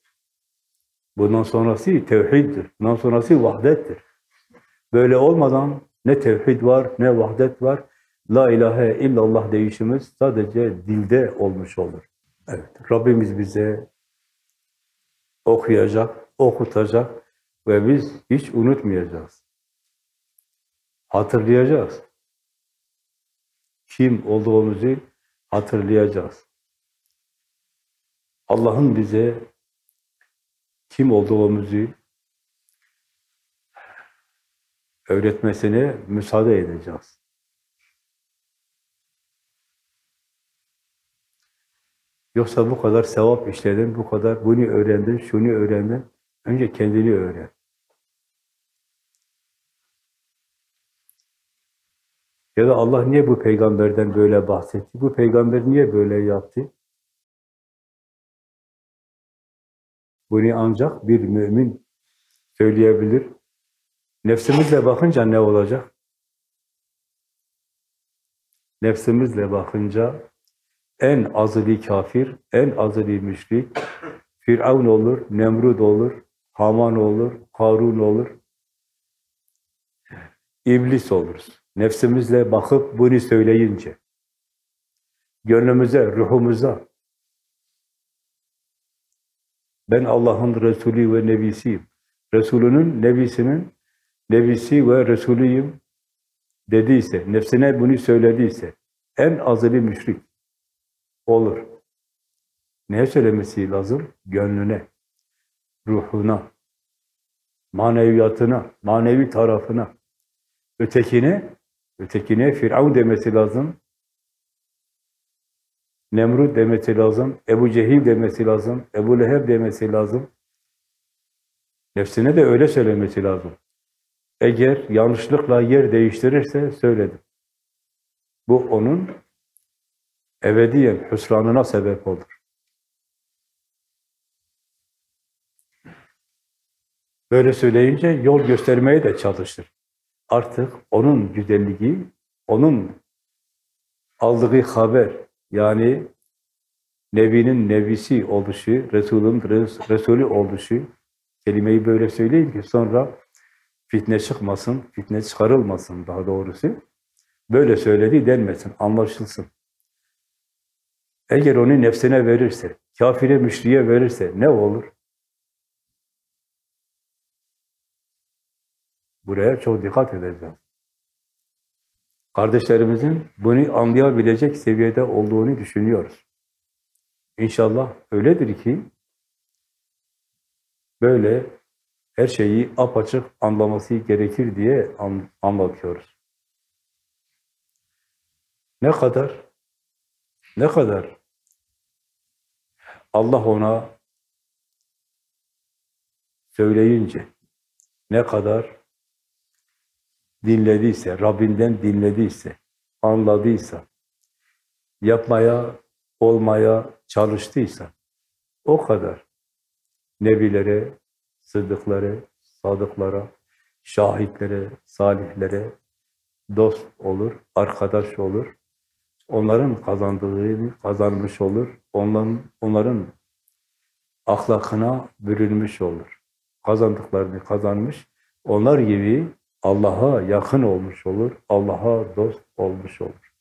Bundan sonrası tevhiddir. Bundan sonrası vahdettir. Böyle olmadan ne tevhid var, ne vahdet var. La ilahe illallah deyişimiz sadece dilde olmuş olur. Evet, Rabbimiz bize okuyacak, okutacak ve biz hiç unutmayacağız. Hatırlayacağız. Kim olduğumuzu hatırlayacağız. Allah'ın bize kim olduğumuzu öğretmesine müsaade edeceğiz. Yoksa bu kadar sevap işledin, bu kadar bunu öğrendin, şunu öğrendin. Önce kendini öğren. Ya da Allah niye bu peygamberden böyle bahsetti? Bu peygamber niye böyle yaptı? Bunu ancak bir mümin söyleyebilir. Nefsimizle bakınca ne olacak? Nefsimizle bakınca en azılı kafir, en azılı müşrik, Firavun olur, Nemrut olur, Haman olur, Karun olur, iblis oluruz. Nefsimizle bakıp bunu söyleyince, gönlümüze, ruhumuza, ben Allah'ın Resulü ve Nebisiyim. Resulünün, Nebisinin, Nebisi ve Resulüyüm dediyse, nefsine bunu söylediyse, en azılı müşrik olur. Neye söylemesi lazım? Gönlüne, ruhuna, maneviyatına, manevi tarafına, ötekine, ötekine Firavun demesi lazım, Nemrut demesi lazım, Ebu Cehil demesi lazım, Ebu Leheb demesi lazım. Nefsine de öyle söylemesi lazım. Eğer yanlışlıkla yer değiştirirse söyledim. Bu onun ebediyen hüsranına sebep olur. Böyle söyleyince yol göstermeye de çalışır. Artık onun güzelliği, onun aldığı haber, yani Nebinin nebisi oluşu, Resul'ün res- Resulü oluşu, kelimeyi böyle söyleyeyim ki sonra fitne çıkmasın, fitne çıkarılmasın daha doğrusu. Böyle söyledi denmesin, anlaşılsın. Eğer onu nefsine verirse, kafire, müşriye verirse ne olur? Buraya çok dikkat edeceğiz. Kardeşlerimizin bunu anlayabilecek seviyede olduğunu düşünüyoruz. İnşallah öyledir ki böyle her şeyi apaçık anlaması gerekir diye an- anlatıyoruz. Ne kadar ne kadar Allah ona söyleyince ne kadar dinlediyse, Rabbinden dinlediyse, anladıysa, yapmaya, olmaya çalıştıysa o kadar nebilere, sıddıklara, sadıklara, şahitlere, salihlere dost olur, arkadaş olur. Onların kazandığını kazanmış olur. Onların, onların ahlakına bürünmüş olur. Kazandıklarını kazanmış. Onlar gibi Allah'a yakın olmuş olur. Allah'a dost olmuş olur.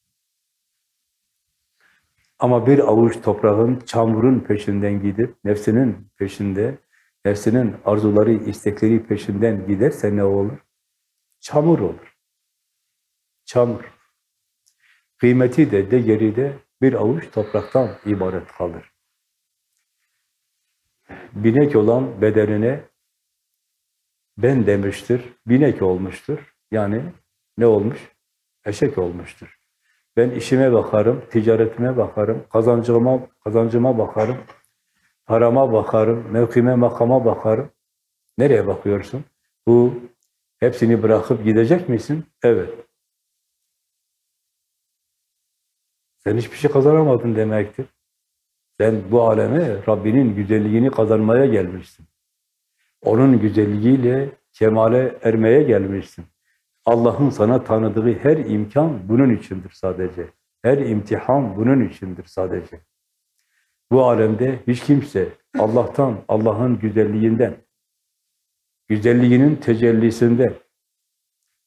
Ama bir avuç toprağın, çamurun peşinden gidip, nefsinin peşinde, nefsinin arzuları, istekleri peşinden giderse ne olur? Çamur olur. Çamur. Kıymeti de değeri de bir avuç topraktan ibaret kalır. Binek olan bedenine ben demiştir, binek olmuştur. Yani ne olmuş? Eşek olmuştur. Ben işime bakarım, ticaretime bakarım, kazancıma, kazancıma bakarım, parama bakarım, mevkime, makama bakarım. Nereye bakıyorsun? Bu hepsini bırakıp gidecek misin? Evet. Sen hiçbir şey kazanamadın demektir. Sen bu aleme Rabbinin güzelliğini kazanmaya gelmişsin. Onun güzelliğiyle kemale ermeye gelmişsin. Allah'ın sana tanıdığı her imkan bunun içindir sadece. Her imtihan bunun içindir sadece. Bu alemde hiç kimse Allah'tan, Allah'ın güzelliğinden, güzelliğinin tecellisinden,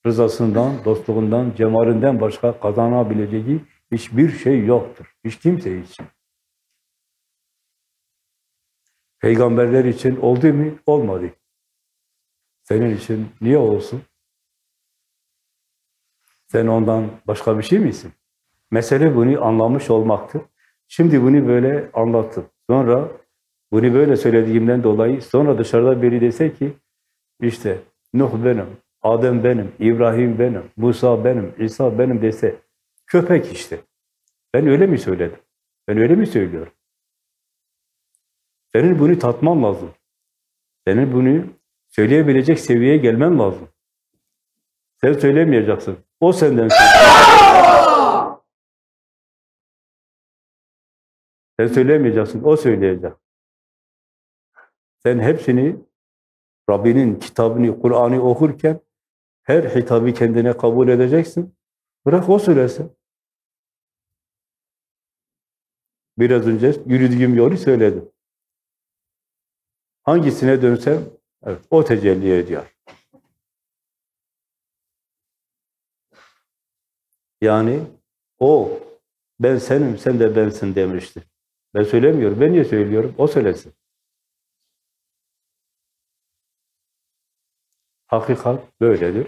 rızasından, dostluğundan, cemalinden başka kazanabileceği hiçbir şey yoktur. Hiç kimse için. Peygamberler için oldu mu? Olmadı. Senin için niye olsun? Sen ondan başka bir şey misin? Mesele bunu anlamış olmaktır. Şimdi bunu böyle anlattım. Sonra bunu böyle söylediğimden dolayı sonra dışarıda biri dese ki işte Nuh benim, Adem benim, İbrahim benim, Musa benim, İsa benim dese köpek işte. Ben öyle mi söyledim? Ben öyle mi söylüyorum? Senin bunu tatman lazım. Senin bunu söyleyebilecek seviyeye gelmen lazım. Sen söylemeyeceksin. O senden. Sen söylemeyeceksin. O söyleyecek. Sen hepsini Rabbinin kitabını, Kur'an'ı okurken her hitabı kendine kabul edeceksin. Bırak o söylesin. Biraz önce yürüdüğüm yolu söyledim. Hangisine dönsem evet, o tecelli ediyor. Yani o ben senim, sen de bensin demişti. Ben söylemiyorum. Ben niye söylüyorum? O söylesin. Hakikat böyledir.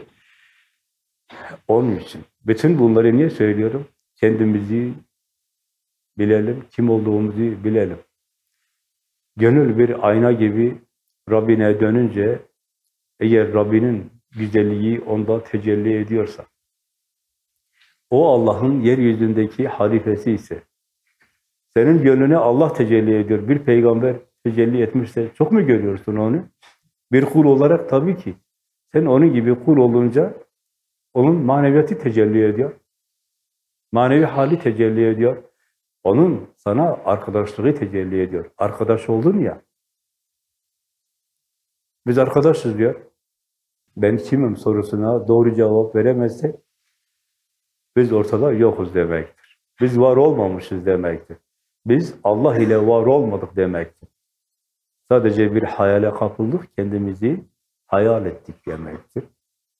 Onun için. Bütün bunları niye söylüyorum? Kendimizi bilelim, kim olduğumuzu bilelim. Gönül bir ayna gibi Rabbine dönünce, eğer Rabbinin güzelliği onda tecelli ediyorsa, o Allah'ın yeryüzündeki halifesi ise, senin gönlüne Allah tecelli ediyor, bir peygamber tecelli etmişse, çok mu görüyorsun onu? Bir kul olarak tabii ki. Sen onun gibi kul olunca, onun maneviyatı tecelli ediyor. Manevi hali tecelli ediyor. Onun sana arkadaşlığı tecelli ediyor. Arkadaş oldun ya. Biz arkadaşız diyor. Ben kimim sorusuna doğru cevap veremezsek biz ortada yokuz demektir. Biz var olmamışız demektir. Biz Allah ile var olmadık demektir. Sadece bir hayale kapıldık, kendimizi hayal ettik demektir.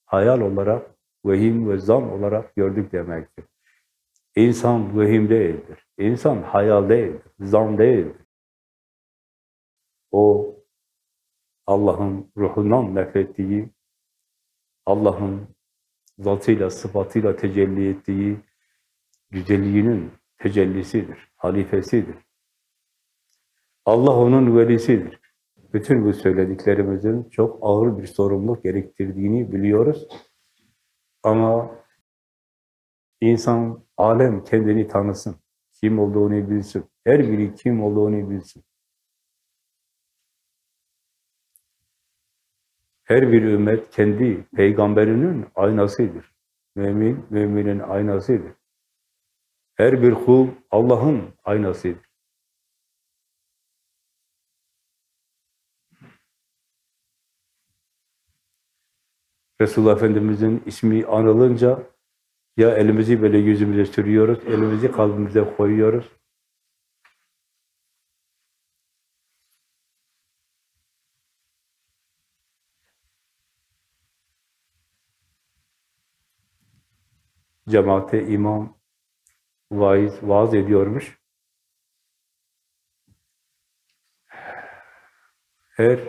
Hayal olarak, vehim ve zan olarak gördük demektir. İnsan vehim değildir. İnsan hayal değildir, zan değildir. O Allah'ın ruhundan nefrettiği, Allah'ın zatıyla, sıfatıyla tecelli ettiği güzelliğinin tecellisidir, halifesidir. Allah onun velisidir. Bütün bu söylediklerimizin çok ağır bir sorumluluk gerektirdiğini biliyoruz. Ama insan, alem kendini tanısın, kim olduğunu bilsin, her biri kim olduğunu bilsin. Her bir ümmet kendi peygamberinin aynasıdır. Mümin, müminin aynasıdır. Her bir kul Allah'ın aynasıdır. Resulullah Efendimiz'in ismi anılınca ya elimizi böyle yüzümüze sürüyoruz, elimizi kalbimize koyuyoruz. Cemaate imam, vaiz, vaaz ediyormuş. Her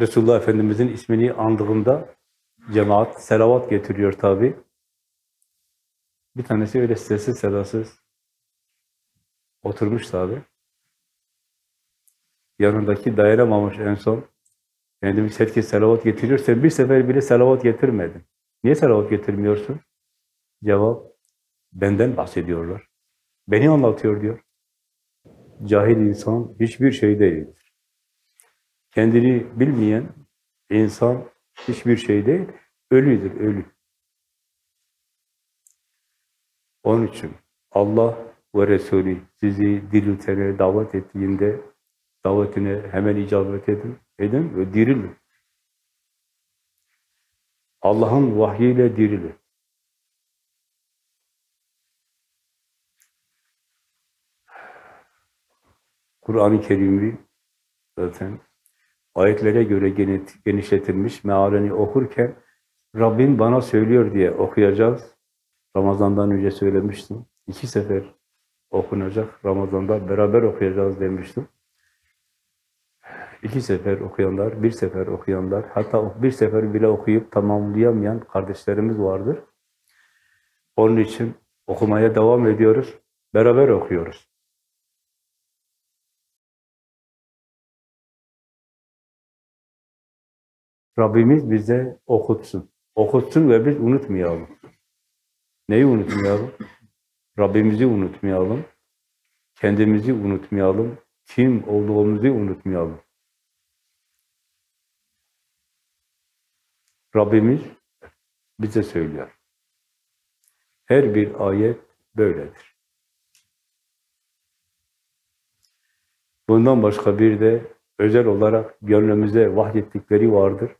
Resulullah Efendimiz'in ismini andığında cemaat selavat getiriyor tabi. Bir tanesi öyle sessiz sedasız oturmuş tabi. Yanındaki dayanamamış en son. Efendimiz herkes selavat getiriyor. Sen bir sefer bile selavat getirmedin. Niye selavat getirmiyorsun? Cevap, benden bahsediyorlar. Beni anlatıyor diyor. Cahil insan hiçbir şey değildir. Kendini bilmeyen insan hiçbir şey değil, ölüdür, ölü. Onun için Allah ve Resulü sizi diriltene davet ettiğinde davetine hemen icabet edin, edin ve dirilin. Allah'ın vahyiyle dirilin. Kur'an-ı Kerim'i zaten ayetlere göre genişletilmiş mealini okurken Rabbim bana söylüyor diye okuyacağız. Ramazandan önce söylemiştim. İki sefer okunacak. Ramazan'da beraber okuyacağız demiştim. İki sefer okuyanlar, bir sefer okuyanlar, hatta bir sefer bile okuyup tamamlayamayan kardeşlerimiz vardır. Onun için okumaya devam ediyoruz. Beraber okuyoruz. Rabbimiz bize okutsun. Okutsun ve biz unutmayalım. Neyi unutmayalım? Rabbimizi unutmayalım. Kendimizi unutmayalım. Kim olduğumuzu unutmayalım. Rabbimiz bize söylüyor. Her bir ayet böyledir. Bundan başka bir de özel olarak gönlümüze vahyettikleri vardır.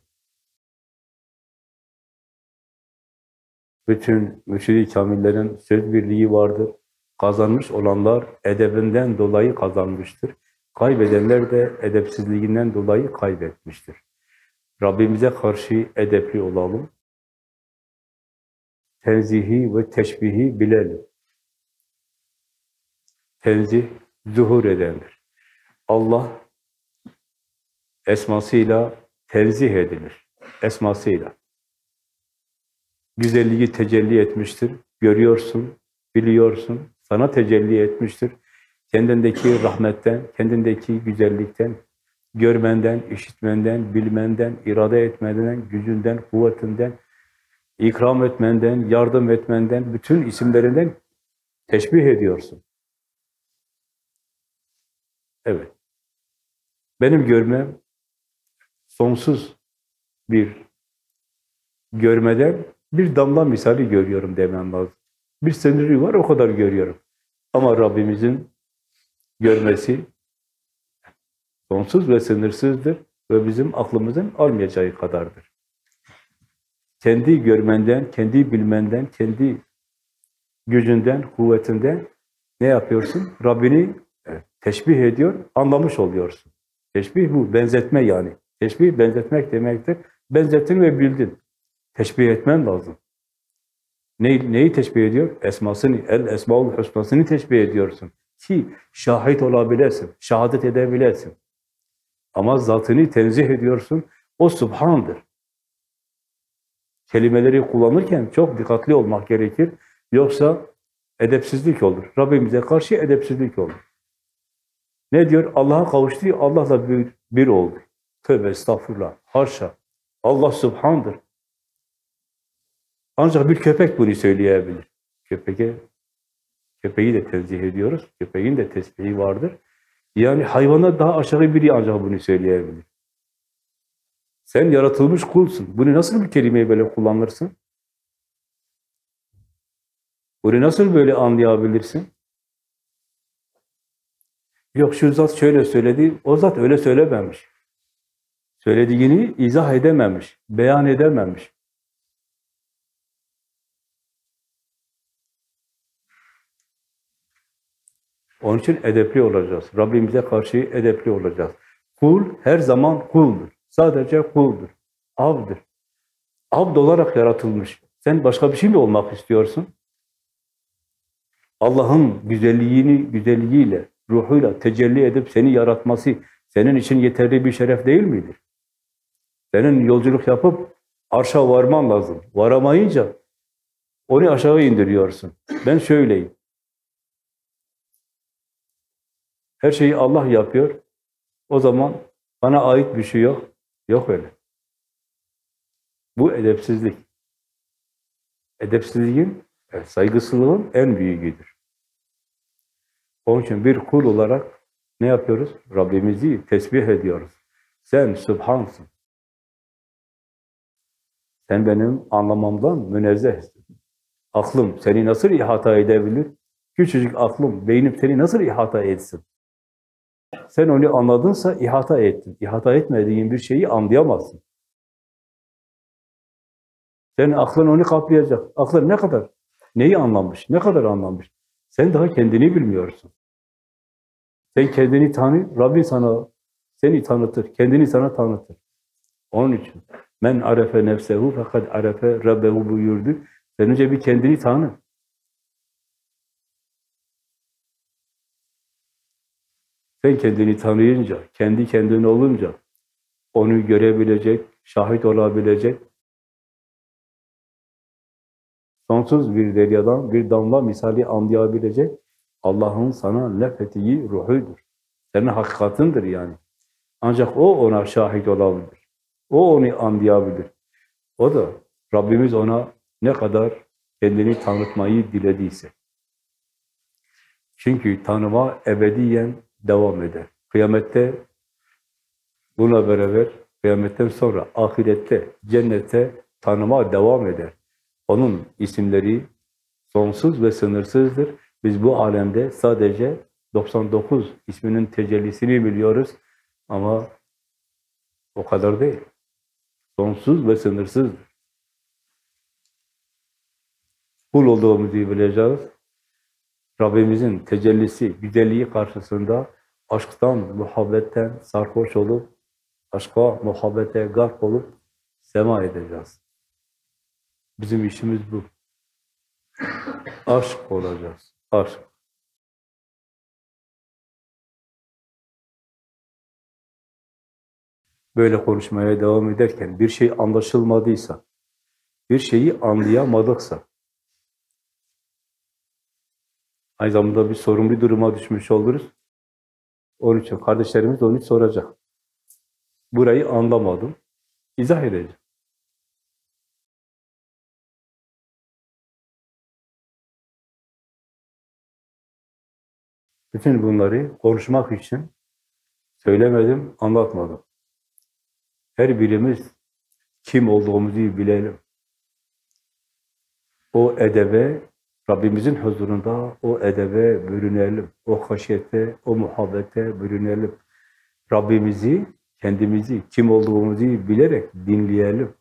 Bütün mürşid-i kamillerin söz birliği vardır. Kazanmış olanlar edebinden dolayı kazanmıştır. Kaybedenler de edepsizliğinden dolayı kaybetmiştir. Rabbimize karşı edepli olalım. Tenzihi ve teşbihi bilelim. Tenzih zuhur edendir. Allah esmasıyla tenzih edilir. Esmasıyla güzelliği tecelli etmiştir. Görüyorsun, biliyorsun, sana tecelli etmiştir. Kendindeki rahmetten, kendindeki güzellikten, görmenden, işitmenden, bilmenden, irade etmenden, gücünden, kuvvetinden, ikram etmenden, yardım etmenden, bütün isimlerinden teşbih ediyorsun. Evet. Benim görmem sonsuz bir görmeden bir damla misali görüyorum demem lazım. Bir sınırı var, o kadar görüyorum. Ama Rabbimizin görmesi sonsuz ve sınırsızdır ve bizim aklımızın almayacağı kadardır. Kendi görmenden, kendi bilmenden, kendi gücünden, kuvvetinden ne yapıyorsun? Rabbini teşbih ediyor, anlamış oluyorsun. Teşbih bu, benzetme yani. Teşbih, benzetmek demektir. Benzettin ve bildin. Teşbih etmen lazım. Ne, neyi teşbih ediyor? Esmasını, el esmaul husnasını teşbih ediyorsun. Ki şahit olabilesin, şehadet edebilesin. Ama zatını tenzih ediyorsun, o subhandır. Kelimeleri kullanırken çok dikkatli olmak gerekir. Yoksa edepsizlik olur. Rabbimize karşı edepsizlik olur. Ne diyor? Allah'a kavuştu, Allah'la bir, bir oldu. Tövbe estağfurullah, haşa. Allah subhandır. Ancak bir köpek bunu söyleyebilir. Köpeğe, köpeği de tenzih ediyoruz. Köpeğin de tesbihi vardır. Yani hayvana daha aşağı biri ancak bunu söyleyebilir. Sen yaratılmış kulsun. Bunu nasıl bir kelimeyi böyle kullanırsın? Bunu nasıl böyle anlayabilirsin? Yok şu zat şöyle söyledi, o zat öyle söylememiş. Söylediğini izah edememiş, beyan edememiş. Onun için edepli olacağız. Rabbimize karşı edepli olacağız. Kul her zaman kuldur. Sadece kuldur. Abdır. Abd olarak yaratılmış. Sen başka bir şey mi olmak istiyorsun? Allah'ın güzelliğini, güzelliğiyle, ruhuyla tecelli edip seni yaratması senin için yeterli bir şeref değil midir? Senin yolculuk yapıp arşa varman lazım. Varamayınca onu aşağı indiriyorsun. Ben şöyleyim. Her şeyi Allah yapıyor. O zaman bana ait bir şey yok. Yok öyle. Bu edepsizlik. Edepsizliğin, evet, saygısızlığın en büyüğüdür. Onun için bir kul olarak ne yapıyoruz? Rabbimizi tesbih ediyoruz. Sen Sübhansın. Sen benim anlamamdan münezzehsin. Aklım seni nasıl ihata edebilir? Küçücük aklım, beynim seni nasıl ihata etsin? Sen onu anladınsa ihata ettin. İhata etmediğin bir şeyi anlayamazsın. Senin aklın onu kaplayacak. Aklın ne kadar? Neyi anlamış? Ne kadar anlamış? Sen daha kendini bilmiyorsun. Sen kendini tanı, Rabbin sana seni tanıtır. Kendini sana tanıtır. Onun için men arefe nefsehu fakat arefe rabbehu buyurdu. Sen önce bir kendini tanı. Sen kendini tanıyınca, kendi kendine olunca onu görebilecek, şahit olabilecek, sonsuz bir deryadan bir damla misali anlayabilecek Allah'ın sana lefettiği ruhudur. Senin hakikatindir yani. Ancak o ona şahit olabilir. O onu anlayabilir. O da Rabbimiz ona ne kadar kendini tanıtmayı dilediyse. Çünkü tanıma ebediyen devam eder. Kıyamette buna beraber kıyametten sonra ahirette, cennette tanıma devam eder. Onun isimleri sonsuz ve sınırsızdır. Biz bu alemde sadece 99 isminin tecellisini biliyoruz ama o kadar değil. Sonsuz ve sınırsızdır. Kul olduğumuzu bileceğiz. Rabbimizin tecellisi, güzelliği karşısında aşktan, muhabbetten sarhoş olup, aşka, muhabbete garp olup sema edeceğiz. Bizim işimiz bu. Aşk olacağız. Aşk. Böyle konuşmaya devam ederken bir şey anlaşılmadıysa, bir şeyi anlayamadıksa, aynı zamanda bir sorun bir duruma düşmüş oluruz. Onun için kardeşlerimiz de onu soracak. Burayı anlamadım. İzah edeceğim. Bütün bunları konuşmak için söylemedim, anlatmadım. Her birimiz kim olduğumuzu bilelim. O edebe, Rabbimizin huzurunda o edebe bürünelim. O haşyete, o muhabbete bürünelim. Rabbimizi, kendimizi, kim olduğumuzu bilerek dinleyelim.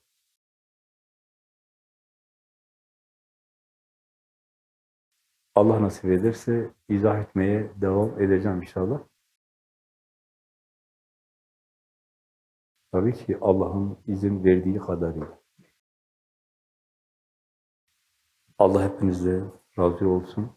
Allah nasip ederse izah etmeye devam edeceğim inşallah. Tabii ki Allah'ın izin verdiği kadarıyla. Allah hepinizle razı olsun.